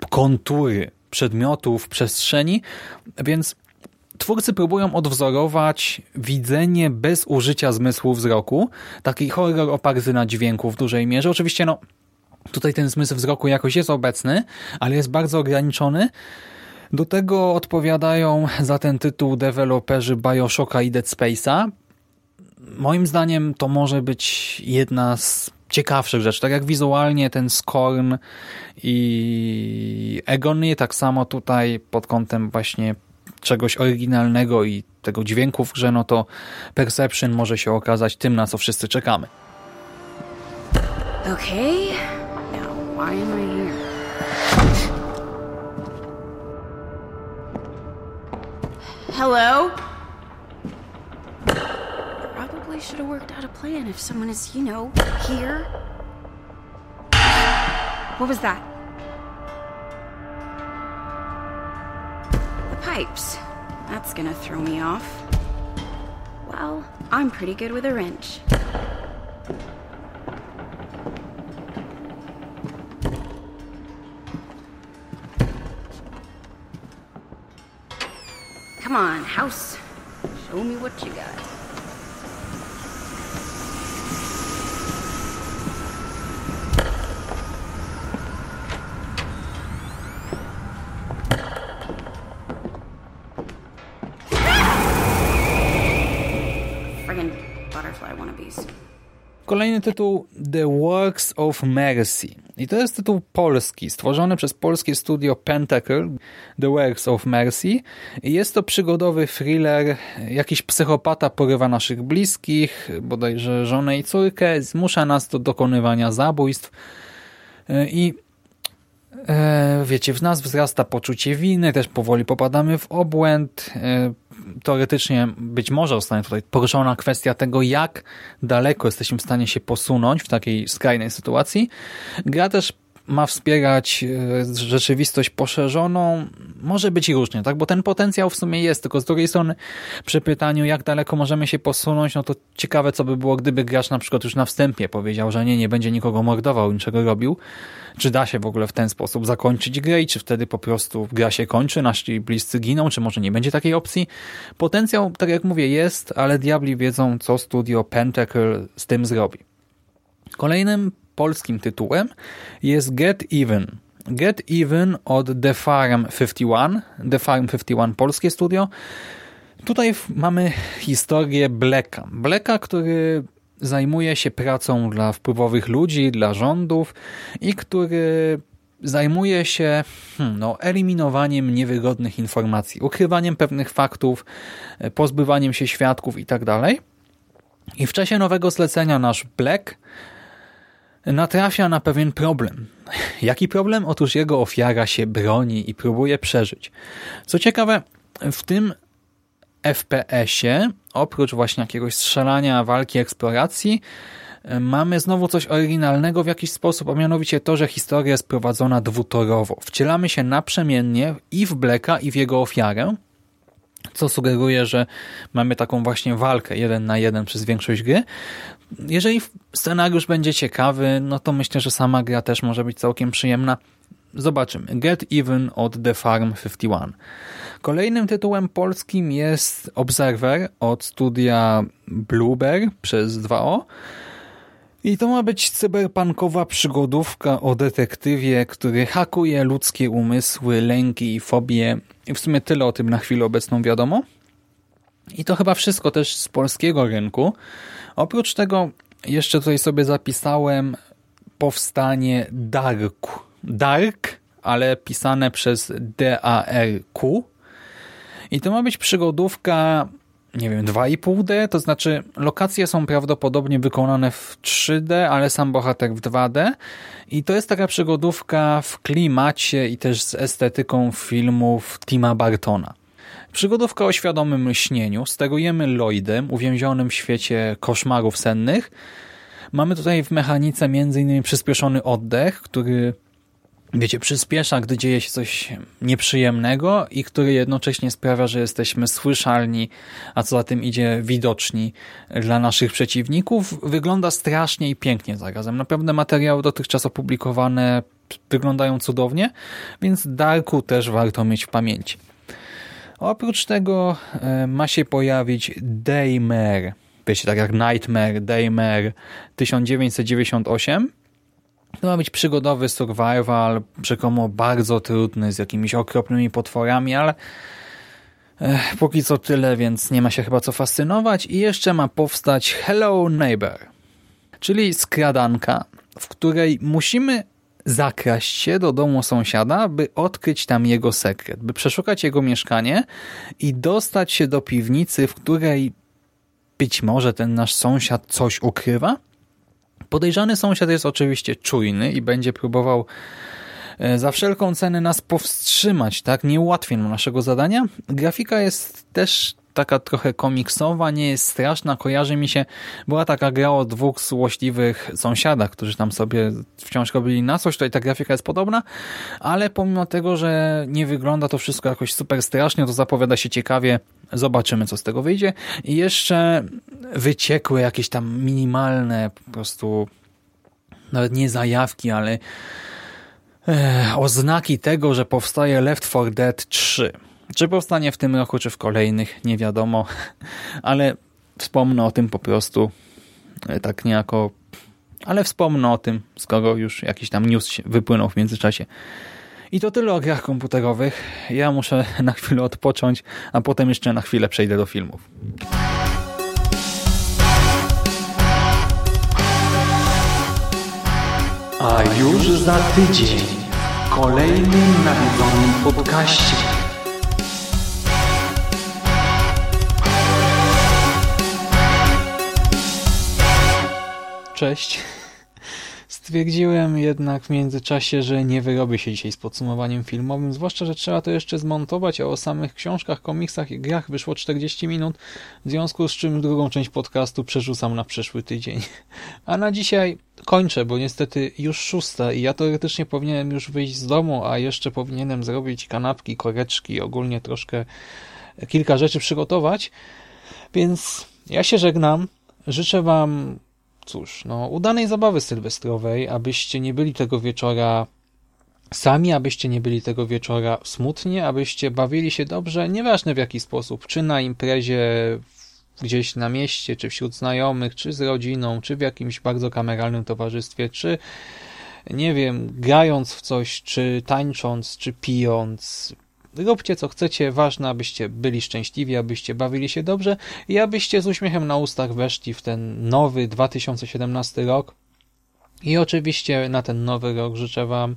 kontury przedmiotów, przestrzeni, więc twórcy próbują odwzorować widzenie bez użycia zmysłu wzroku. Taki horror oparty na dźwięku w dużej mierze. Oczywiście no, tutaj ten zmysł wzroku jakoś jest obecny, ale jest bardzo ograniczony. Do tego odpowiadają za ten tytuł deweloperzy Bioshocka i Dead Space'a. Moim zdaniem to może być jedna z ciekawszych rzeczy. Tak jak wizualnie ten Skorn i Egony, tak samo tutaj pod kątem właśnie czegoś oryginalnego i tego dźwięku w grze, no to Perception może się okazać tym, na co wszyscy czekamy. Okay, now why am I here? Hello? Probably should have worked out a plan if someone is, you know, here. What was that? pipes. That's gonna throw me off. Well, I'm pretty good with a wrench. Come on, house. Show me what you got. Kolejny tytuł The Works of Mercy. I to jest tytuł polski, stworzony przez polskie studio Pentacle, The Works of Mercy. I jest to przygodowy thriller, jakiś psychopata porywa naszych bliskich, bodajże żonę i córkę, zmusza nas do dokonywania zabójstw i e, wiecie, w nas wzrasta poczucie winy, też powoli popadamy w obłęd, e, teoretycznie być może zostanie tutaj poruszona kwestia tego, jak daleko jesteśmy w stanie się posunąć w takiej skrajnej sytuacji. Gra też ma wspierać e, rzeczywistość poszerzoną, może być różnie, tak? bo ten potencjał w sumie jest, tylko z drugiej strony przy pytaniu, jak daleko możemy się posunąć, no to ciekawe, co by było, gdyby gracz na przykład już na wstępie powiedział, że nie, nie będzie nikogo mordował, niczego robił. Czy da się w ogóle w ten sposób zakończyć grę i czy wtedy po prostu gra się kończy, nasi bliscy giną, czy może nie będzie takiej opcji? Potencjał, tak jak mówię, jest, ale diabli wiedzą, co studio Pentacle z tym zrobi. Kolejnym polskim tytułem jest Get Even. Get Even od The Farm 51. The Farm 51 polskie studio. Tutaj mamy historię Blacka. Blacka, który zajmuje się pracą dla wpływowych ludzi, dla rządów i który zajmuje się hmm, no, eliminowaniem niewygodnych informacji, ukrywaniem pewnych faktów, pozbywaniem się świadków itd. Tak I w czasie nowego zlecenia nasz Black natrafia na pewien problem. Jaki problem? Otóż jego ofiara się broni i próbuje przeżyć. Co ciekawe, w tym FPS-ie, oprócz właśnie jakiegoś strzelania, walki, eksploracji, mamy znowu coś oryginalnego w jakiś sposób, a mianowicie to, że historia jest prowadzona dwutorowo. Wcielamy się naprzemiennie i w Blacka, i w jego ofiarę, co sugeruje, że mamy taką właśnie walkę jeden na jeden przez większość gry. Jeżeli scenariusz będzie ciekawy, no to myślę, że sama gra też może być całkiem przyjemna. Zobaczymy. Get Even od The Farm 51. Kolejnym tytułem polskim jest Observer od studia Bluebear przez 2O. I to ma być cyberpunkowa przygodówka o detektywie, który hakuje ludzkie umysły, lęki i fobie. I w sumie tyle o tym na chwilę obecną wiadomo. I to chyba wszystko też z polskiego rynku. Oprócz tego jeszcze tutaj sobie zapisałem powstanie Dark. Dark, ale pisane przez D-A-R-Q. I to ma być przygodówka nie wiem, 2,5D, to znaczy lokacje są prawdopodobnie wykonane w 3D, ale sam bohater w 2D i to jest taka przygodówka w klimacie i też z estetyką filmów Tima Bartona. Przygodówka o świadomym lśnieniu. Sterujemy Lloydem, uwięzionym w świecie koszmarów sennych. Mamy tutaj w mechanice m.in. przyspieszony oddech, który wiecie, przyspiesza, gdy dzieje się coś nieprzyjemnego i który jednocześnie sprawia, że jesteśmy słyszalni, a co za tym idzie widoczni dla naszych przeciwników. Wygląda strasznie i pięknie zarazem. Naprawdę materiały dotychczas opublikowane wyglądają cudownie, więc Darku też warto mieć w pamięci. Oprócz tego e, ma się pojawić Daymare, wiecie, tak jak Nightmare, Daymare 1998. To ma być przygodowy survival, rzekomo bardzo trudny, z jakimiś okropnymi potworami, ale Ech, póki co tyle, więc nie ma się chyba co fascynować. I jeszcze ma powstać Hello Neighbor, czyli skradanka, w której musimy zakraść się do domu sąsiada, by odkryć tam jego sekret, by przeszukać jego mieszkanie i dostać się do piwnicy, w której być może ten nasz sąsiad coś ukrywa. Podejrzany sąsiad jest oczywiście czujny i będzie próbował e, za wszelką cenę nas powstrzymać, tak? Nie ułatwi nam naszego zadania. Grafika jest też taka trochę komiksowa, nie jest straszna. Kojarzy mi się, była taka gra o dwóch złośliwych sąsiadach, którzy tam sobie wciąż robili na coś. Tutaj ta grafika jest podobna, ale pomimo tego, że nie wygląda to wszystko jakoś super strasznie, to zapowiada się ciekawie. Zobaczymy, co z tego wyjdzie. I jeszcze wyciekły jakieś tam minimalne po prostu nawet nie zajawki, ale e, oznaki tego, że powstaje Left 4 Dead 3. Czy powstanie w tym roku, czy w kolejnych, nie wiadomo, ale wspomnę o tym po prostu e, tak niejako, ale wspomnę o tym, skoro już jakiś tam news wypłynął w międzyczasie. I to tyle o grach komputerowych. Ja muszę na chwilę odpocząć, a potem jeszcze na chwilę przejdę do filmów. A już za tydzień w kolejnym nawiedzonym podcaście. Cześć. Stwierdziłem jednak w międzyczasie, że nie wyrobię się dzisiaj z podsumowaniem filmowym, zwłaszcza, że trzeba to jeszcze zmontować, a o samych książkach, komiksach i grach wyszło 40 minut, w związku z czym drugą część podcastu przerzucam na przyszły tydzień. A na dzisiaj kończę, bo niestety już szósta i ja teoretycznie powinienem już wyjść z domu, a jeszcze powinienem zrobić kanapki, koreczki, ogólnie troszkę kilka rzeczy przygotować, więc ja się żegnam. Życzę Wam cóż, no, udanej zabawy sylwestrowej, abyście nie byli tego wieczora sami, abyście nie byli tego wieczora smutni, abyście bawili się dobrze, nieważne w jaki sposób, czy na imprezie gdzieś na mieście, czy wśród znajomych, czy z rodziną, czy w jakimś bardzo kameralnym towarzystwie, czy nie wiem, grając w coś, czy tańcząc, czy pijąc, Róbcie co chcecie, ważne, abyście byli szczęśliwi, abyście bawili się dobrze i abyście z uśmiechem na ustach weszli w ten nowy 2017 rok. I oczywiście na ten nowy rok życzę Wam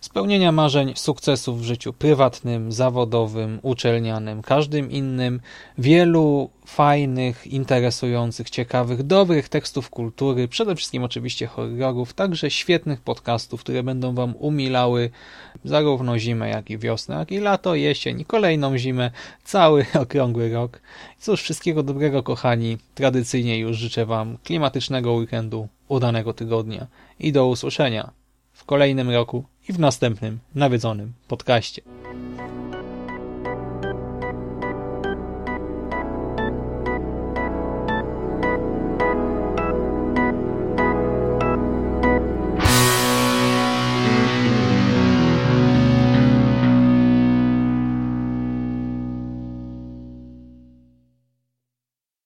spełnienia marzeń, sukcesów w życiu prywatnym, zawodowym, uczelnianym, każdym innym, wielu fajnych, interesujących, ciekawych, dobrych tekstów kultury, przede wszystkim oczywiście horrorów, także świetnych podcastów, które będą Wam umilały zarówno zimę, jak i wiosnę, jak i lato, jesień, kolejną zimę, cały okrągły rok. Cóż, wszystkiego dobrego, kochani. Tradycyjnie już życzę Wam klimatycznego weekendu, udanego tygodnia i do usłyszenia kolejnym roku i w następnym nawiedzonym podcaście.